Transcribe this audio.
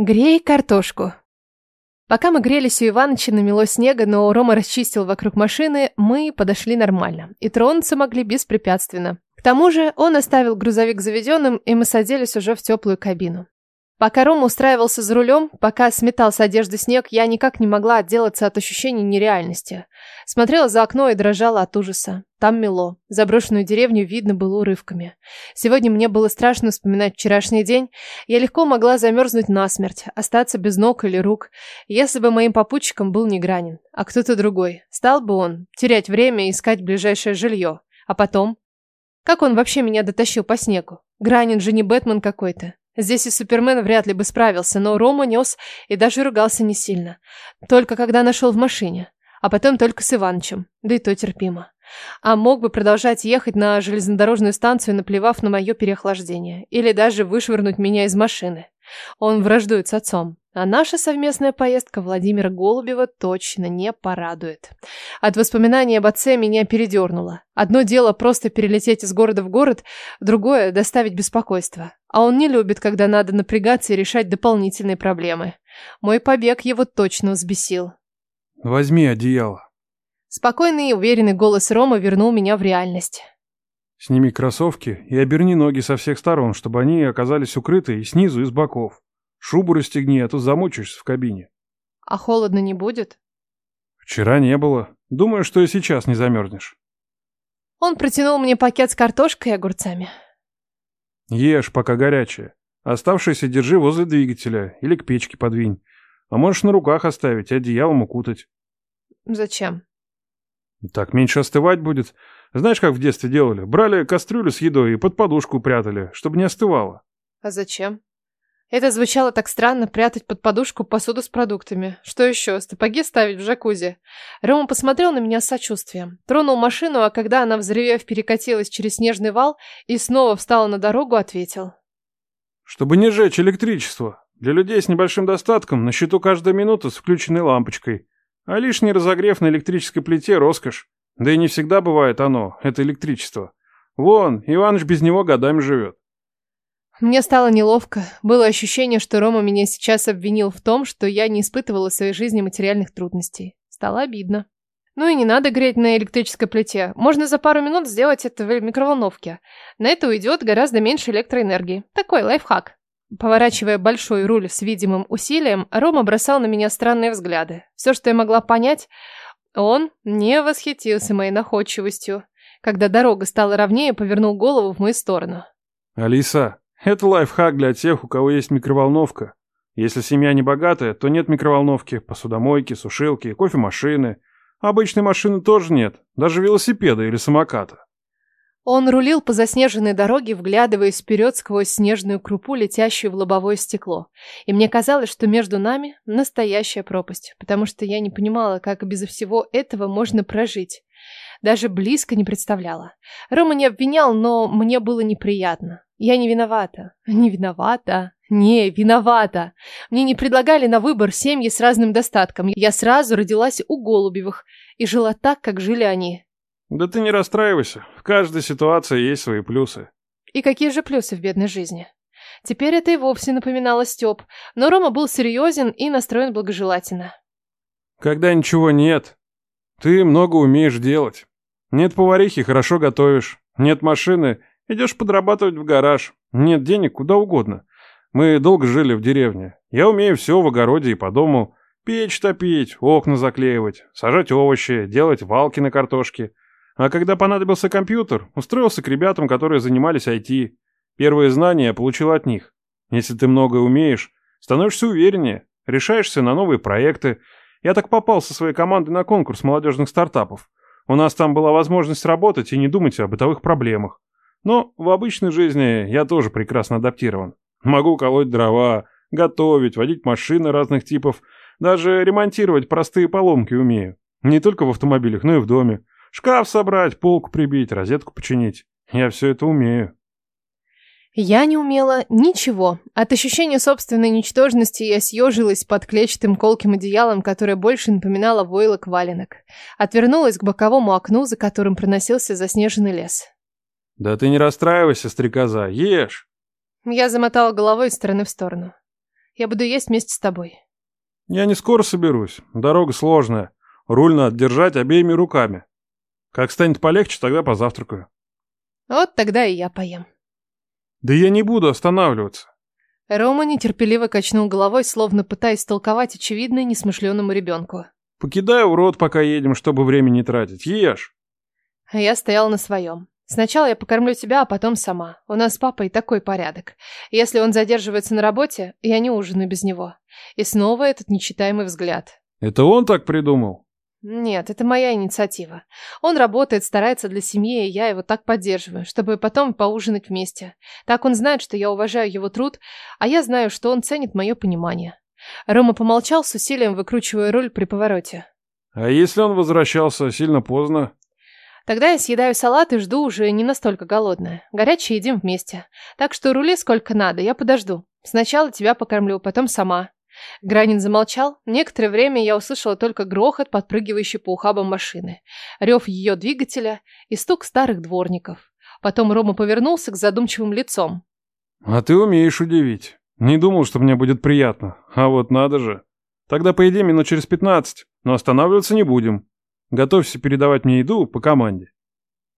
Грей картошку. Пока мы грелись у Иваныча, намело снега, но Рома расчистил вокруг машины, мы подошли нормально. И тронуться могли беспрепятственно. К тому же он оставил грузовик заведенным, и мы садились уже в теплую кабину. Пока Рома устраивался за рулем, пока сметал с одежды снег, я никак не могла отделаться от ощущения нереальности. Смотрела за окно и дрожала от ужаса. Там мело. Заброшенную деревню видно было урывками. Сегодня мне было страшно вспоминать вчерашний день. Я легко могла замерзнуть насмерть, остаться без ног или рук, если бы моим попутчиком был не Гранин, а кто-то другой. Стал бы он терять время и искать ближайшее жилье. А потом? Как он вообще меня дотащил по снегу? Гранин же не Бэтмен какой-то. Здесь и Супермен вряд ли бы справился, но Рома нес и даже ругался не сильно. Только когда нашел в машине. А потом только с Иванычем. Да и то терпимо. А мог бы продолжать ехать на железнодорожную станцию, наплевав на мое переохлаждение. Или даже вышвырнуть меня из машины. Он враждует с отцом. А наша совместная поездка Владимира Голубева точно не порадует. От воспоминаний об отце меня передернуло. Одно дело просто перелететь из города в город, другое – доставить беспокойство. А он не любит, когда надо напрягаться и решать дополнительные проблемы. Мой побег его точно взбесил. «Возьми одеяло». Спокойный и уверенный голос Рома вернул меня в реальность. «Сними кроссовки и оберни ноги со всех сторон, чтобы они оказались укрыты и снизу, и с боков. Шубу расстегни, а то замучишься в кабине. А холодно не будет? Вчера не было. Думаю, что и сейчас не замерзнешь. Он протянул мне пакет с картошкой и огурцами. Ешь, пока горячее. Оставшееся держи возле двигателя или к печке подвинь. А можешь на руках оставить и одеялом укутать. Зачем? Так меньше остывать будет. Знаешь, как в детстве делали? Брали кастрюлю с едой и под подушку прятали, чтобы не остывало. А зачем? Это звучало так странно, прятать под подушку посуду с продуктами. Что еще, сапоги ставить в джакузи? Рома посмотрел на меня с сочувствием. Тронул машину, а когда она, взрывев, перекатилась через снежный вал и снова встала на дорогу, ответил. Чтобы не жечь электричество. Для людей с небольшим достатком на счету каждая минута с включенной лампочкой. А лишний разогрев на электрической плите – роскошь. Да и не всегда бывает оно, это электричество. Вон, Иваныч без него годами живет. Мне стало неловко. Было ощущение, что Рома меня сейчас обвинил в том, что я не испытывала в своей жизни материальных трудностей. Стало обидно. Ну и не надо греть на электрической плите. Можно за пару минут сделать это в микроволновке. На это уйдет гораздо меньше электроэнергии. Такой лайфхак. Поворачивая большой руль с видимым усилием, Рома бросал на меня странные взгляды. Все, что я могла понять, он не восхитился моей находчивостью. Когда дорога стала ровнее, повернул голову в мою сторону. «Алиса, это лайфхак для тех, у кого есть микроволновка. Если семья не богатая, то нет микроволновки, посудомойки, сушилки, кофемашины. Обычной машины тоже нет, даже велосипеда или самоката. Он рулил по заснеженной дороге, вглядываясь вперед сквозь снежную крупу, летящую в лобовое стекло. И мне казалось, что между нами настоящая пропасть, потому что я не понимала, как безо всего этого можно прожить. Даже близко не представляла. Рома не обвинял, но мне было неприятно. Я не виновата. Не виновата. Не, виновата. Мне не предлагали на выбор семьи с разным достатком. Я сразу родилась у Голубевых и жила так, как жили они. Да ты не расстраивайся. В каждой ситуации есть свои плюсы. И какие же плюсы в бедной жизни? Теперь это и вовсе напоминало Степ, но Рома был серьезен и настроен благожелательно. Когда ничего нет, ты много умеешь делать. Нет поварихи, хорошо готовишь. Нет машины, Идешь подрабатывать в гараж. Нет денег, куда угодно. Мы долго жили в деревне. Я умею все в огороде и по дому. Печь топить, окна заклеивать, сажать овощи, делать валки на картошке. А когда понадобился компьютер, устроился к ребятам, которые занимались IT. Первые знания получил от них. Если ты многое умеешь, становишься увереннее, решаешься на новые проекты. Я так попал со своей командой на конкурс молодежных стартапов. У нас там была возможность работать и не думать о бытовых проблемах. Но в обычной жизни я тоже прекрасно адаптирован. Могу колоть дрова, готовить, водить машины разных типов, даже ремонтировать простые поломки умею. Не только в автомобилях, но и в доме. Шкаф собрать, полку прибить, розетку починить. Я все это умею. Я не умела ничего. От ощущения собственной ничтожности я съежилась под клетчатым колким одеялом, которое больше напоминало войлок валенок. Отвернулась к боковому окну, за которым проносился заснеженный лес. «Да ты не расстраивайся, стрекоза, ешь!» Я замотала головой из стороны в сторону. Я буду есть вместе с тобой. Я не скоро соберусь. Дорога сложная. Руль надо держать обеими руками. Как станет полегче, тогда позавтракаю. Вот тогда и я поем. Да я не буду останавливаться. Рома нетерпеливо качнул головой, словно пытаясь толковать очевидное несмышленному ребенку. Покидай урод, пока едем, чтобы время не тратить. Ешь. А я стоял на своем. Сначала я покормлю тебя, а потом сама. У нас с папой такой порядок. Если он задерживается на работе, я не ужинаю без него. И снова этот нечитаемый взгляд. Это он так придумал? Нет, это моя инициатива. Он работает, старается для семьи, и я его так поддерживаю, чтобы потом поужинать вместе. Так он знает, что я уважаю его труд, а я знаю, что он ценит мое понимание. Рома помолчал с усилием, выкручивая руль при повороте. А если он возвращался сильно поздно? Тогда я съедаю салат и жду уже не настолько голодная. Горячее едим вместе. Так что рули сколько надо, я подожду. Сначала тебя покормлю, потом сама. Гранин замолчал. Некоторое время я услышала только грохот, подпрыгивающий по ухабам машины, рев ее двигателя и стук старых дворников. Потом Рома повернулся к задумчивым лицом. «А ты умеешь удивить. Не думал, что мне будет приятно. А вот надо же. Тогда поедим минут через пятнадцать, но останавливаться не будем. Готовься передавать мне еду по команде.